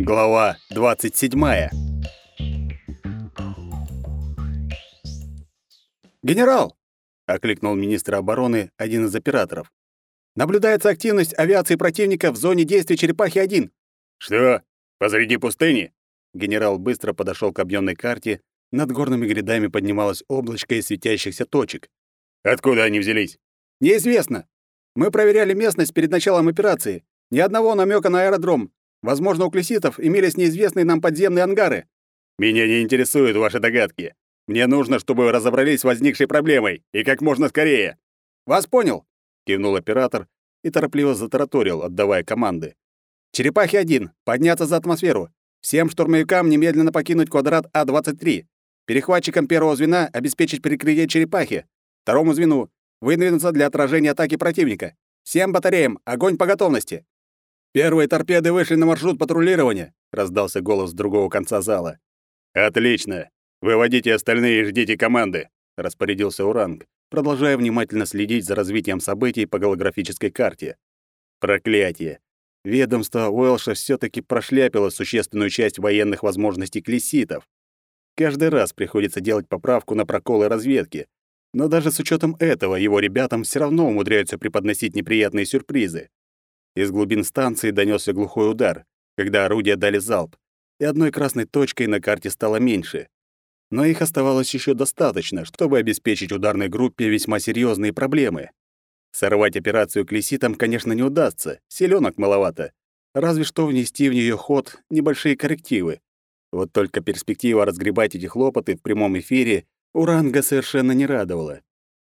Глава 27. «Генерал!» — окликнул министр обороны один из операторов. «Наблюдается активность авиации противника в зоне действия «Черепахи-1». «Что? Посреди пустыни?» Генерал быстро подошел к объемной карте. Над горными грядами поднималось облачко из светящихся точек. «Откуда они взялись?» «Неизвестно. Мы проверяли местность перед началом операции. Ни одного намека на аэродром. Возможно, у клеситов имелись неизвестные нам подземные ангары. Меня не интересуют ваши догадки. Мне нужно, чтобы вы разобрались с возникшей проблемой, и как можно скорее. Вас понял, кивнул оператор и торопливо затараторил, отдавая команды. Черепахи-1, подняться за атмосферу. Всем штурмовикам немедленно покинуть квадрат А-23. Перехватчикам первого звена обеспечить перекрытие черепахи. Второму звену выдвинуться для отражения атаки противника. Всем батареям огонь по готовности. «Первые торпеды вышли на маршрут патрулирования», — раздался голос с другого конца зала. «Отлично. Выводите остальные и ждите команды», — распорядился Уранг, продолжая внимательно следить за развитием событий по голографической карте. Проклятие. Ведомство Уэлша все таки прошляпило существенную часть военных возможностей клесситов. Каждый раз приходится делать поправку на проколы разведки, но даже с учетом этого его ребятам все равно умудряются преподносить неприятные сюрпризы. Из глубин станции донесся глухой удар, когда орудия дали залп, и одной красной точкой на карте стало меньше. Но их оставалось еще достаточно, чтобы обеспечить ударной группе весьма серьезные проблемы. Сорвать операцию клеситам, конечно, не удастся, селенок маловато. Разве что внести в нее ход небольшие коррективы. Вот только перспектива разгребать эти хлопоты в прямом эфире Уранга совершенно не радовала.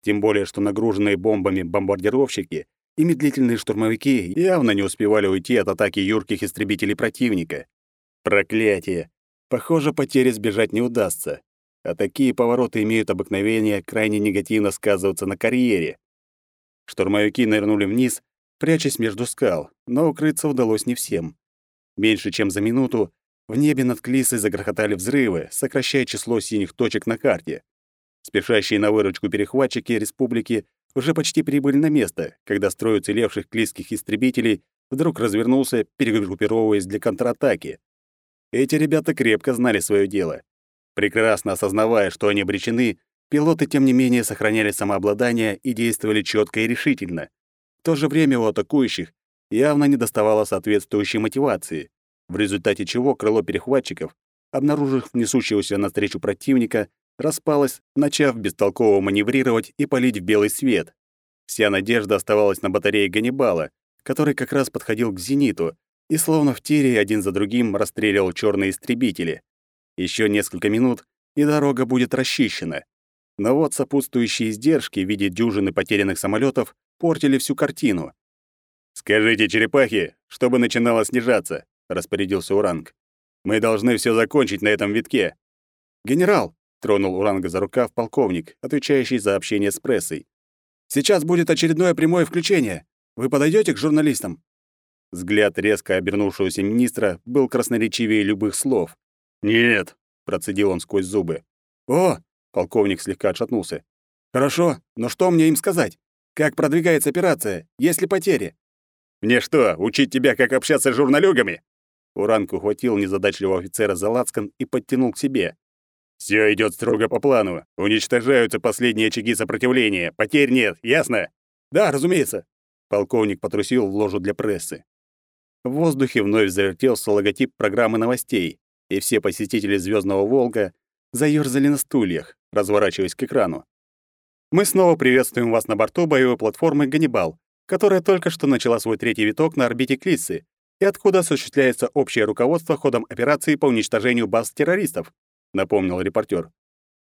Тем более, что нагруженные бомбами бомбардировщики и медлительные штурмовики явно не успевали уйти от атаки юрких истребителей противника. Проклятие! Похоже, потери сбежать не удастся. А такие повороты имеют обыкновение крайне негативно сказываться на карьере. Штурмовики нырнули вниз, прячась между скал, но укрыться удалось не всем. Меньше чем за минуту в небе над Клисой загрохотали взрывы, сокращая число синих точек на карте. Спешащие на выручку перехватчики республики уже почти прибыли на место, когда строй уцелевших клийских истребителей вдруг развернулся, перегруппировываясь для контратаки. Эти ребята крепко знали свое дело. Прекрасно осознавая, что они обречены, пилоты, тем не менее, сохраняли самообладание и действовали четко и решительно. В то же время у атакующих явно недоставало соответствующей мотивации, в результате чего крыло перехватчиков, обнаружив несущегося навстречу противника, распалась, начав бестолково маневрировать и палить в белый свет. Вся надежда оставалась на батарее Ганнибала, который как раз подходил к зениту и словно в тире один за другим расстреливал черные истребители. Еще несколько минут, и дорога будет расчищена. Но вот сопутствующие издержки в виде дюжины потерянных самолетов портили всю картину. «Скажите, черепахи, чтобы начинало снижаться», — распорядился Уранг. «Мы должны все закончить на этом витке». «Генерал», Тронул Уранга за рукав полковник, отвечающий за общение с прессой. «Сейчас будет очередное прямое включение. Вы подойдете к журналистам?» Взгляд резко обернувшегося министра был красноречивее любых слов. «Нет», — процедил он сквозь зубы. «О!» — полковник слегка отшатнулся. «Хорошо, но что мне им сказать? Как продвигается операция? Есть ли потери?» «Мне что, учить тебя, как общаться с журналюгами?» Уранг ухватил незадачливого офицера за лацкан и подтянул к себе. Все идет строго по плану. Уничтожаются последние очаги сопротивления. Потерь нет, ясно? Да, разумеется. Полковник потрусил в ложу для прессы. В воздухе вновь завертелся логотип программы новостей, и все посетители Звездного Волка заёрзали на стульях, разворачиваясь к экрану. Мы снова приветствуем вас на борту боевой платформы «Ганнибал», которая только что начала свой третий виток на орбите Клиссы, и откуда осуществляется общее руководство ходом операции по уничтожению баз террористов напомнил репортер.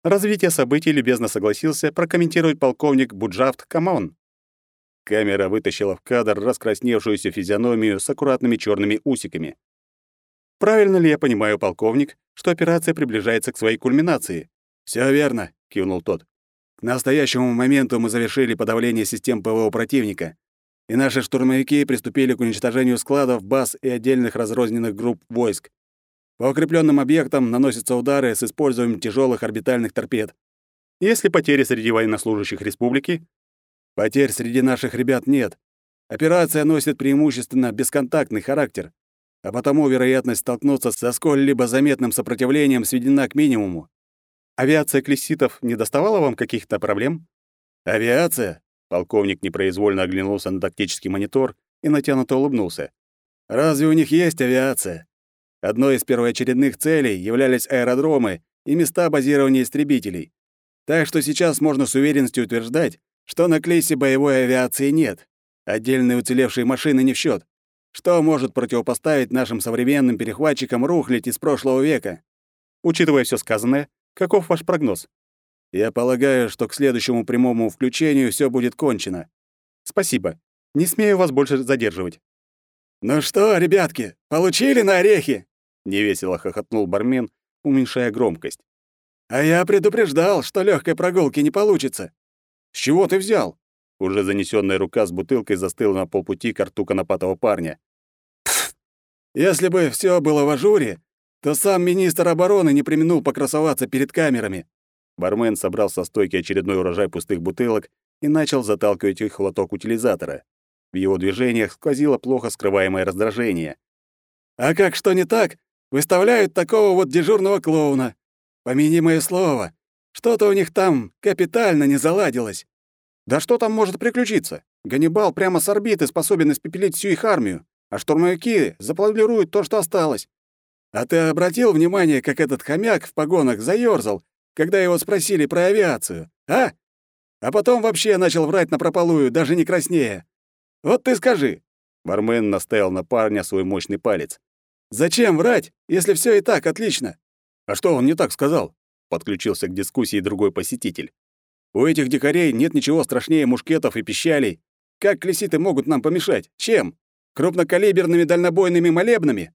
Развитие событий любезно согласился прокомментировать полковник Буджафт Камон. Камера вытащила в кадр раскрасневшуюся физиономию с аккуратными черными усиками. «Правильно ли я понимаю, полковник, что операция приближается к своей кульминации?» Все верно», — кивнул тот. «К настоящему моменту мы завершили подавление систем ПВО противника, и наши штурмовики приступили к уничтожению складов, баз и отдельных разрозненных групп войск. По укрепленным объектам наносятся удары с использованием тяжелых орбитальных торпед. Если потери среди военнослужащих республики? Потерь среди наших ребят нет. Операция носит преимущественно бесконтактный характер. а потому вероятность столкнуться со сколь-либо заметным сопротивлением сведена к минимуму. Авиация клесситов не доставала вам каких-то проблем? Авиация? Полковник непроизвольно оглянулся на тактический монитор и натянуто улыбнулся. Разве у них есть авиация? Одной из первоочередных целей являлись аэродромы и места базирования истребителей. Так что сейчас можно с уверенностью утверждать, что на Клейсе боевой авиации нет. Отдельные уцелевшие машины не в счет. Что может противопоставить нашим современным перехватчикам рухлить из прошлого века? Учитывая все сказанное, каков ваш прогноз? Я полагаю, что к следующему прямому включению все будет кончено. Спасибо. Не смею вас больше задерживать. Ну что, ребятки, получили на орехи? Невесело хохотнул бармен, уменьшая громкость. А я предупреждал, что легкой прогулки не получится. С чего ты взял? Уже занесенная рука с бутылкой застыла на полпути к рту конопатого парня. Если бы все было в ажуре, то сам министр обороны не применул покрасоваться перед камерами. Бармен собрал со стойки очередной урожай пустых бутылок и начал заталкивать их в лоток утилизатора. В его движениях сквозило плохо скрываемое раздражение. «А как что не так, выставляют такого вот дежурного клоуна. Помяни мое слово, что-то у них там капитально не заладилось. Да что там может приключиться? Ганнибал прямо с орбиты способен испепелить всю их армию, а штурмовики запланируют то, что осталось. А ты обратил внимание, как этот хомяк в погонах заёрзал, когда его спросили про авиацию, а? А потом вообще начал врать на напропалую, даже не краснея. Вот ты скажи. Бармен наставил на парня свой мощный палец. Зачем врать, если все и так отлично? А что он не так сказал? Подключился к дискуссии другой посетитель. У этих дикарей нет ничего страшнее мушкетов и пищалей. Как клеситы могут нам помешать? Чем? Крупнокалиберными дальнобойными молебнами?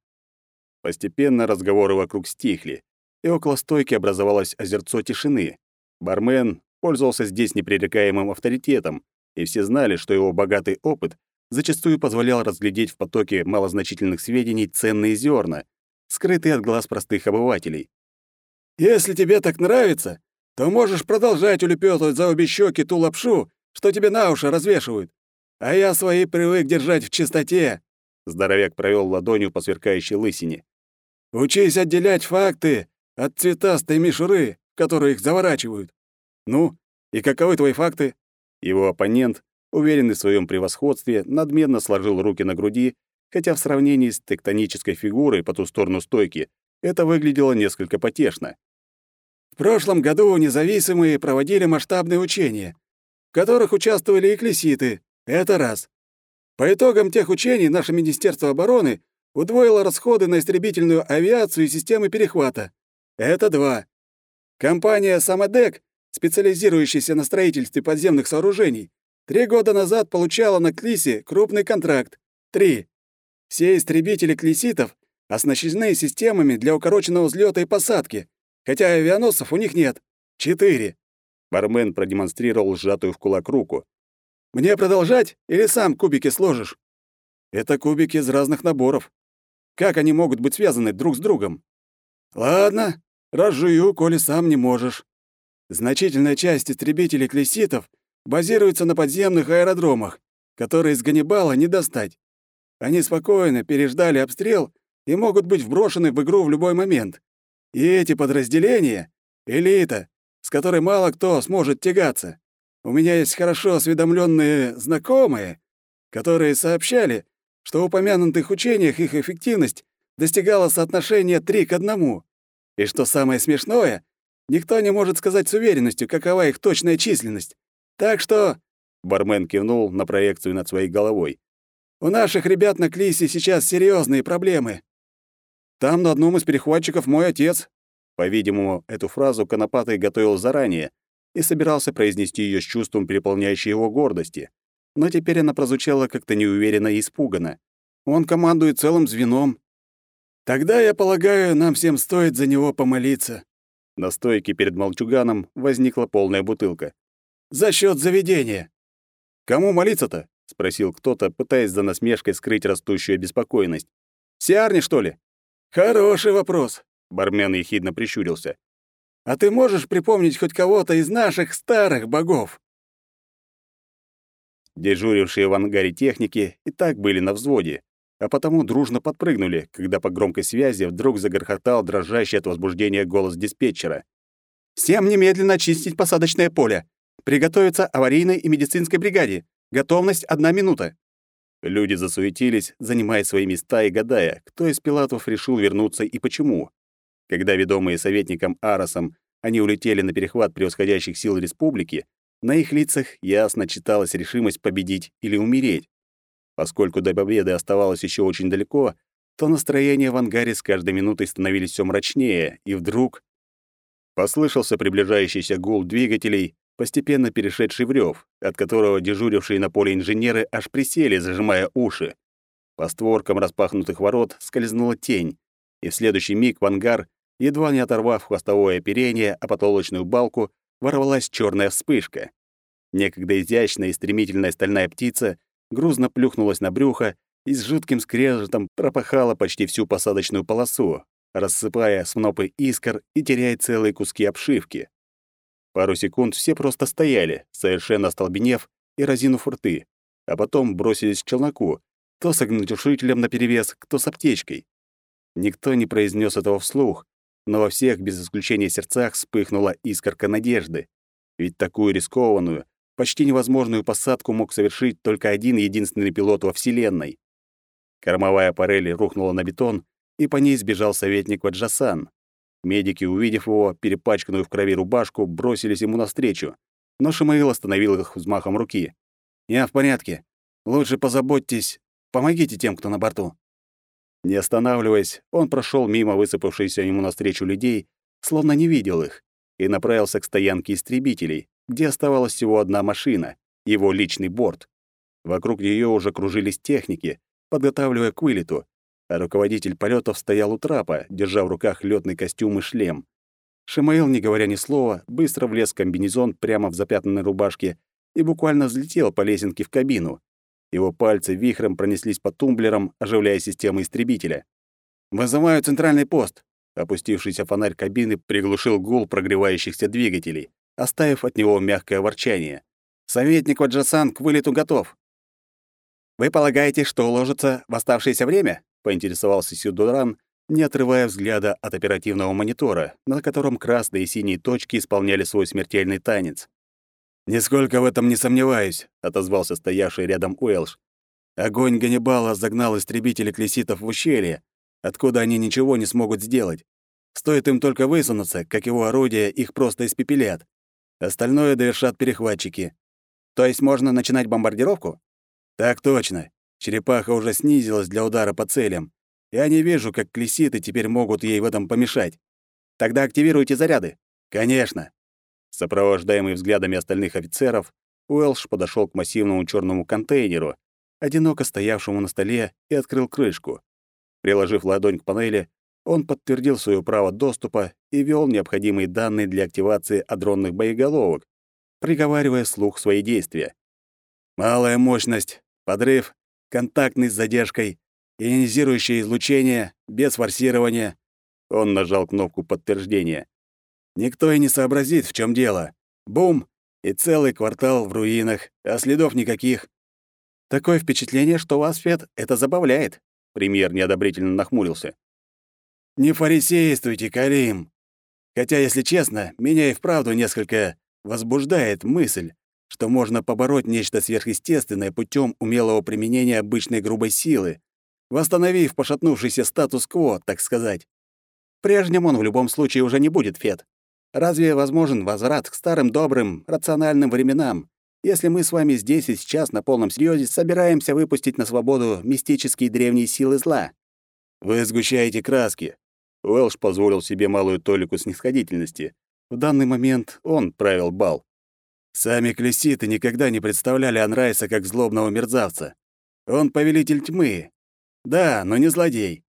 Постепенно разговоры вокруг стихли, и около стойки образовалось озерцо тишины. Бармен пользовался здесь непререкаемым авторитетом, и все знали, что его богатый опыт зачастую позволял разглядеть в потоке малозначительных сведений ценные зерна, скрытые от глаз простых обывателей. «Если тебе так нравится, то можешь продолжать улепетывать за обе щеки ту лапшу, что тебе на уши развешивают. А я свои привык держать в чистоте». Здоровяк провел ладонью по сверкающей лысине. «Учись отделять факты от цветастой мишуры, в которую их заворачивают». «Ну, и каковы твои факты?» Его оппонент уверенный в своем превосходстве, надменно сложил руки на груди, хотя в сравнении с тектонической фигурой по ту сторону стойки это выглядело несколько потешно. В прошлом году независимые проводили масштабные учения, в которых участвовали экклеситы. Это раз. По итогам тех учений наше Министерство обороны удвоило расходы на истребительную авиацию и системы перехвата. Это два. Компания «Самодек», специализирующаяся на строительстве подземных сооружений, Три года назад получала на Клисе крупный контракт. Три. Все истребители клиситов оснащены системами для укороченного взлета и посадки, хотя авианосцев у них нет. Четыре. Бармен продемонстрировал сжатую в кулак руку. «Мне продолжать или сам кубики сложишь?» «Это кубики из разных наборов. Как они могут быть связаны друг с другом?» «Ладно, разжую, коли сам не можешь. Значительная часть истребителей клеситов базируются на подземных аэродромах, которые из Ганнибала не достать. Они спокойно переждали обстрел и могут быть вброшены в игру в любой момент. И эти подразделения — элита, с которой мало кто сможет тягаться. У меня есть хорошо осведомленные знакомые, которые сообщали, что в упомянутых учениях их эффективность достигала соотношения 3 к 1. И что самое смешное, никто не может сказать с уверенностью, какова их точная численность. Так что...» Бармен кивнул на проекцию над своей головой. «У наших ребят на Клисе сейчас серьезные проблемы. Там на одном из перехватчиков мой отец». По-видимому, эту фразу Конопатый готовил заранее и собирался произнести ее с чувством переполняющей его гордости. Но теперь она прозвучала как-то неуверенно и испуганно. «Он командует целым звеном». «Тогда, я полагаю, нам всем стоит за него помолиться». На стойке перед молчуганом возникла полная бутылка за счет заведения. Кому молиться-то? спросил кто-то, пытаясь за насмешкой скрыть растущую обеспокоенность. Сиарни, что ли? Хороший вопрос, бармен ехидно прищурился. А ты можешь припомнить хоть кого-то из наших старых богов? Дежурившие в ангаре техники и так были на взводе. а потому дружно подпрыгнули, когда по громкой связи вдруг загорхотал дрожащий от возбуждения голос диспетчера. «Всем немедленно очистить посадочное поле! Приготовиться аварийной и медицинской бригаде! Готовность — одна минута!» Люди засуетились, занимая свои места и гадая, кто из пилотов решил вернуться и почему. Когда ведомые советником Аросом они улетели на перехват превосходящих сил республики, на их лицах ясно читалась решимость победить или умереть. Поскольку до победы оставалось еще очень далеко, то настроения в ангаре с каждой минутой становились все мрачнее, и вдруг послышался приближающийся гул двигателей, постепенно перешедший в рев, от которого дежурившие на поле инженеры аж присели, зажимая уши. По створкам распахнутых ворот скользнула тень, и в следующий миг в ангар, едва не оторвав хвостовое оперение, а потолочную балку, ворвалась черная вспышка. Некогда изящная и стремительная стальная птица грузно плюхнулась на брюхо и с жутким скрежетом пропахала почти всю посадочную полосу, рассыпая снопы искр и теряя целые куски обшивки. Пару секунд все просто стояли, совершенно остолбенев и разинув рты, а потом бросились к челноку, кто с огнетушителем наперевес, кто с аптечкой. Никто не произнес этого вслух, но во всех без исключения сердцах вспыхнула искорка надежды. Ведь такую рискованную, почти невозможную посадку мог совершить только один единственный пилот во Вселенной. Кормовая парель рухнула на бетон, и по ней сбежал советник Ваджасан. Медики, увидев его, перепачканную в крови рубашку, бросились ему навстречу, но Шимаил остановил их взмахом руки. «Я в порядке. Лучше позаботьтесь, помогите тем, кто на борту». Не останавливаясь, он прошел мимо высыпавшихся ему навстречу людей, словно не видел их, и направился к стоянке истребителей, где оставалась всего одна машина, его личный борт. Вокруг нее уже кружились техники, подготавливая к вылету, а руководитель полетов стоял у трапа, держа в руках летный костюм и шлем. Шимаил, не говоря ни слова, быстро влез в комбинезон прямо в запятнанной рубашке и буквально взлетел по лесенке в кабину. Его пальцы вихрем пронеслись по тумблерам, оживляя систему истребителя. «Вызываю центральный пост!» Опустившийся фонарь кабины приглушил гул прогревающихся двигателей оставив от него мягкое ворчание. «Советник Ваджасан к вылету готов». «Вы полагаете, что уложится в оставшееся время?» — поинтересовался Сюдуран, не отрывая взгляда от оперативного монитора, на котором красные и синие точки исполняли свой смертельный танец. «Нисколько в этом не сомневаюсь», — отозвался стоявший рядом Уэлш. «Огонь Ганнибала загнал истребители клеситов в ущелье, откуда они ничего не смогут сделать. Стоит им только высунуться, как его орудия их просто испепелят. Остальное довершат перехватчики. То есть можно начинать бомбардировку? Так точно. Черепаха уже снизилась для удара по целям. Я не вижу, как клеситы теперь могут ей в этом помешать. Тогда активируйте заряды. Конечно. Сопровождаемый взглядами остальных офицеров, Уэлш подошел к массивному черному контейнеру, одиноко стоявшему на столе, и открыл крышку. Приложив ладонь к панели, он подтвердил свое право доступа и ввел необходимые данные для активации адронных боеголовок, приговаривая слух свои действия. «Малая мощность, подрыв, контактный с задержкой, ионизирующее излучение, без форсирования». Он нажал кнопку подтверждения. «Никто и не сообразит, в чем дело. Бум! И целый квартал в руинах, а следов никаких». «Такое впечатление, что вас, Фет, это забавляет», — премьер неодобрительно нахмурился. Не фарисействуйте, Карим. Хотя, если честно, меня и вправду несколько возбуждает мысль, что можно побороть нечто сверхъестественное путем умелого применения обычной грубой силы, восстановив пошатнувшийся статус-кво, так сказать. Прежним он в любом случае уже не будет, Фет. Разве возможен возврат к старым добрым, рациональным временам, если мы с вами здесь и сейчас на полном серьезе собираемся выпустить на свободу мистические древние силы зла? Вы сгущаете краски. Уэлш позволил себе малую толику снисходительности. В данный момент он правил бал. Сами клесситы никогда не представляли Анрайса как злобного мерзавца. Он повелитель тьмы. Да, но не злодей.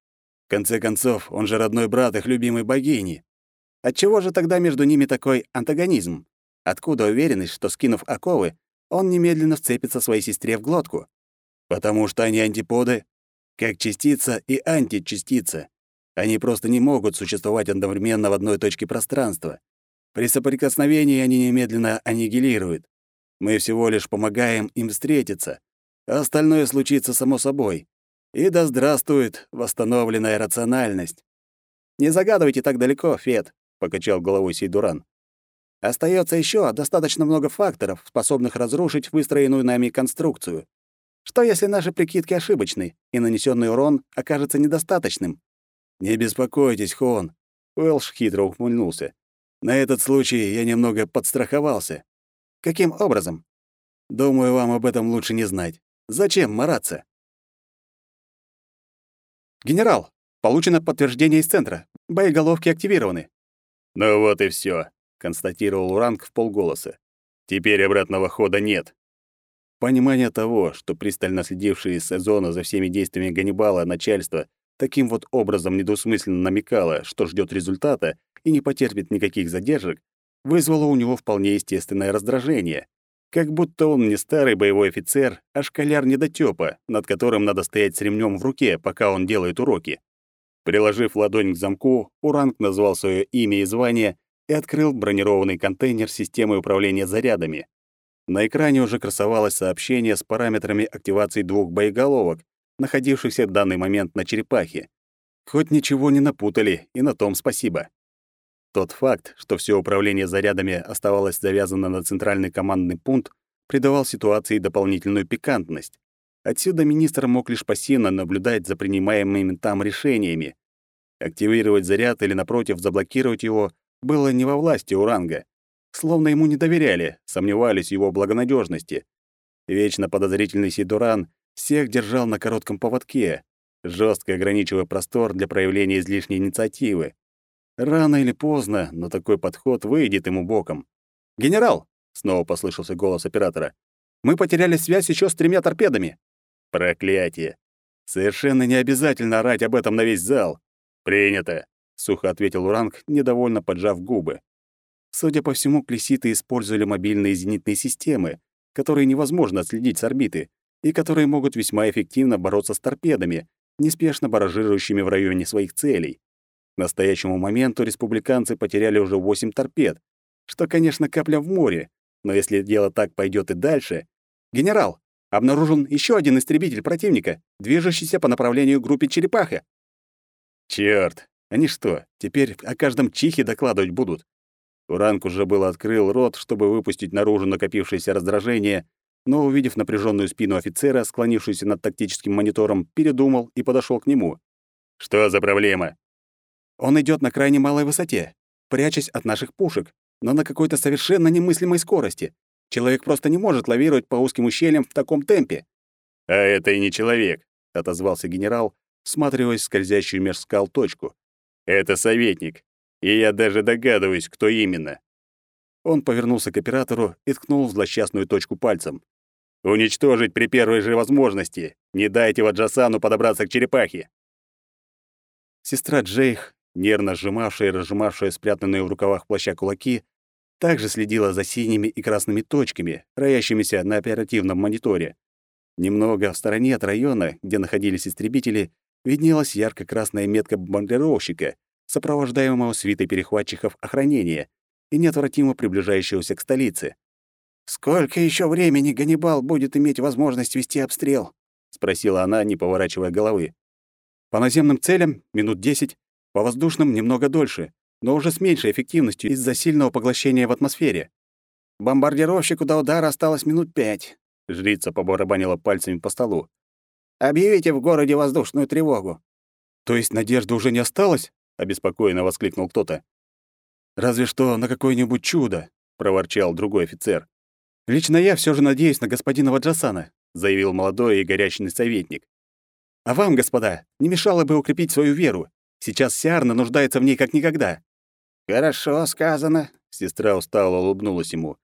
В конце концов, он же родной брат их любимой богини. Отчего же тогда между ними такой антагонизм? Откуда уверенность, что, скинув оковы, он немедленно вцепится своей сестре в глотку? Потому что они антиподы, как частица и античастица. Они просто не могут существовать одновременно в одной точке пространства. При соприкосновении они немедленно аннигилируют. Мы всего лишь помогаем им встретиться, а остальное случится само собой. И да здравствует восстановленная рациональность. Не загадывайте так далеко, Фет, покачал головой Сейдуран. Остается еще достаточно много факторов, способных разрушить выстроенную нами конструкцию. Что если наши прикидки ошибочны, и нанесенный урон окажется недостаточным? Не беспокойтесь, Хон. Уэлш хитро ухмыльнулся. На этот случай я немного подстраховался. Каким образом? Думаю, вам об этом лучше не знать. Зачем мараться? Генерал, получено подтверждение из центра. Боеголовки активированы. Ну вот и все, констатировал Уранг в полголоса. Теперь обратного хода нет. Понимание того, что пристально следившие сезона за всеми действиями Ганнибала начальство таким вот образом недвусмысленно намекало, что ждет результата и не потерпит никаких задержек, вызвало у него вполне естественное раздражение. Как будто он не старый боевой офицер, а школяр недотёпа, над которым надо стоять с ремнем в руке, пока он делает уроки. Приложив ладонь к замку, Уранг назвал свое имя и звание и открыл бронированный контейнер системы управления зарядами. На экране уже красовалось сообщение с параметрами активации двух боеголовок, находившихся в данный момент на черепахе. Хоть ничего не напутали, и на том спасибо. Тот факт, что все управление зарядами оставалось завязано на центральный командный пункт, придавал ситуации дополнительную пикантность. Отсюда министр мог лишь пассивно наблюдать за принимаемыми там решениями. Активировать заряд или, напротив, заблокировать его было не во власти Уранга. Словно ему не доверяли, сомневались в его благонадежности. Вечно подозрительный Сидуран всех держал на коротком поводке, жестко ограничивая простор для проявления излишней инициативы. Рано или поздно, но такой подход выйдет ему боком. «Генерал!» — снова послышался голос оператора. «Мы потеряли связь еще с тремя торпедами». «Проклятие! Совершенно не обязательно орать об этом на весь зал. Принято!» — сухо ответил Уранг, недовольно поджав губы. Судя по всему, клеситы использовали мобильные зенитные системы, которые невозможно отследить с орбиты, и которые могут весьма эффективно бороться с торпедами, неспешно баражирующими в районе своих целей. К настоящему моменту республиканцы потеряли уже 8 торпед, что, конечно, капля в море, но если дело так пойдет и дальше... Генерал, обнаружен еще один истребитель противника, движущийся по направлению группе «Черепаха». Черт, они что, теперь о каждом чихе докладывать будут? Уранг уже было открыл рот, чтобы выпустить наружу накопившееся раздражение, но, увидев напряженную спину офицера, склонившуюся над тактическим монитором, передумал и подошел к нему. «Что за проблема?» Он идет на крайне малой высоте, прячась от наших пушек, но на какой-то совершенно немыслимой скорости. Человек просто не может лавировать по узким ущельям в таком темпе. «А это и не человек», — отозвался генерал, всматриваясь в скользящую меж скал точку. «Это советник, и я даже догадываюсь, кто именно». Он повернулся к оператору и ткнул в злосчастную точку пальцем. «Уничтожить при первой же возможности! Не дайте Ваджасану подобраться к черепахе!» Сестра Джейх нервно сжимавшая и разжимавшая спрятанные в рукавах плаща кулаки, также следила за синими и красными точками, роящимися на оперативном мониторе. Немного в стороне от района, где находились истребители, виднелась ярко-красная метка бомбардировщика, сопровождаемого свитой перехватчиков охранения и неотвратимо приближающегося к столице. «Сколько еще времени Ганнибал будет иметь возможность вести обстрел?» — спросила она, не поворачивая головы. «По наземным целям — минут десять, по воздушным немного дольше, но уже с меньшей эффективностью из-за сильного поглощения в атмосфере. Бомбардировщику до удара осталось минут пять. Жрица побарабанила пальцами по столу. «Объявите в городе воздушную тревогу». «То есть надежды уже не осталось?» — обеспокоенно воскликнул кто-то. «Разве что на какое-нибудь чудо», — проворчал другой офицер. «Лично я все же надеюсь на господина Ваджасана», — заявил молодой и горячный советник. «А вам, господа, не мешало бы укрепить свою веру. Сейчас Сиарна нуждается в ней как никогда». «Хорошо сказано», — сестра устало улыбнулась ему.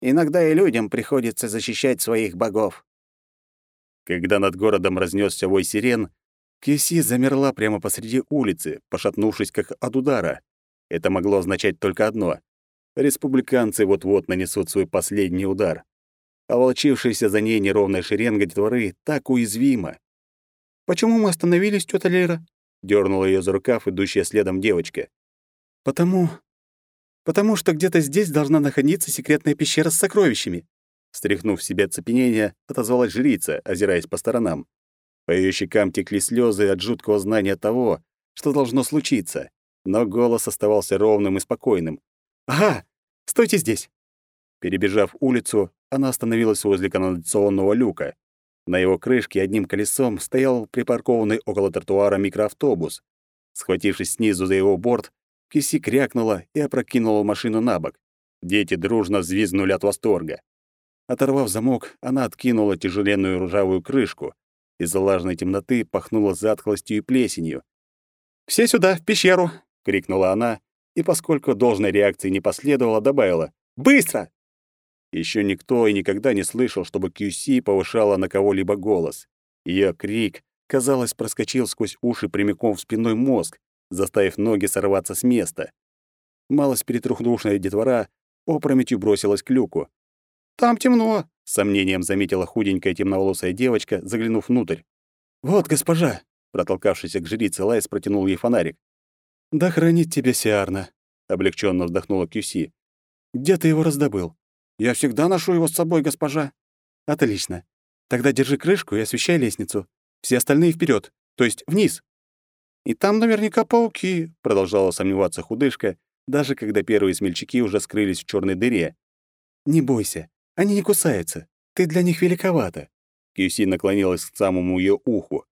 «Иногда и людям приходится защищать своих богов». Когда над городом разнесся вой сирен, Кьюси замерла прямо посреди улицы, пошатнувшись как от удара. Это могло означать только одно — республиканцы вот-вот нанесут свой последний удар. А волчившаяся за ней неровная шеренга детворы так уязвима. «Почему мы остановились, тётя Лера?» дернула ее за рукав идущая следом девочка. Потому потому что где-то здесь должна находиться секретная пещера с сокровищами. Стряхнув в себя цепенение, отозвалась жрица, озираясь по сторонам. По её щекам текли слёзы от жуткого знания того, что должно случиться, но голос оставался ровным и спокойным. «Ага, стойте здесь!» Перебежав улицу, она остановилась возле канализационного люка. На его крышке одним колесом стоял припаркованный около тротуара микроавтобус. Схватившись снизу за его борт, Киси крякнула и опрокинула машину на бок. Дети дружно взвизгнули от восторга. Оторвав замок, она откинула тяжеленную ржавую крышку. Из влажной темноты пахнуло затхлостью и плесенью. «Все сюда, в пещеру!» — крикнула она, и, поскольку должной реакции не последовало, добавила «Быстро!». Еще никто и никогда не слышал, чтобы QC повышала на кого-либо голос. Ее крик, казалось, проскочил сквозь уши прямиком в спинной мозг, заставив ноги сорваться с места. Малость перетрухнувшая детвора опрометью бросилась к люку. «Там темно», — с сомнением заметила худенькая темноволосая девочка, заглянув внутрь. «Вот, госпожа!» — протолкавшийся к жрице Лайс протянул ей фонарик. «Да хранит тебя Сиарна», — облегченно вздохнула Кюси. «Где ты его раздобыл?» «Я всегда ношу его с собой, госпожа». «Отлично. Тогда держи крышку и освещай лестницу. Все остальные вперед, то есть вниз». «И там наверняка пауки», — продолжала сомневаться худышка, даже когда первые смельчаки уже скрылись в черной дыре. «Не бойся, они не кусаются. Ты для них великовата». Кьюси наклонилась к самому ее уху.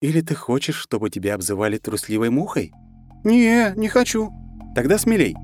«Или ты хочешь, чтобы тебя обзывали трусливой мухой?» «Не, не хочу». «Тогда смелей.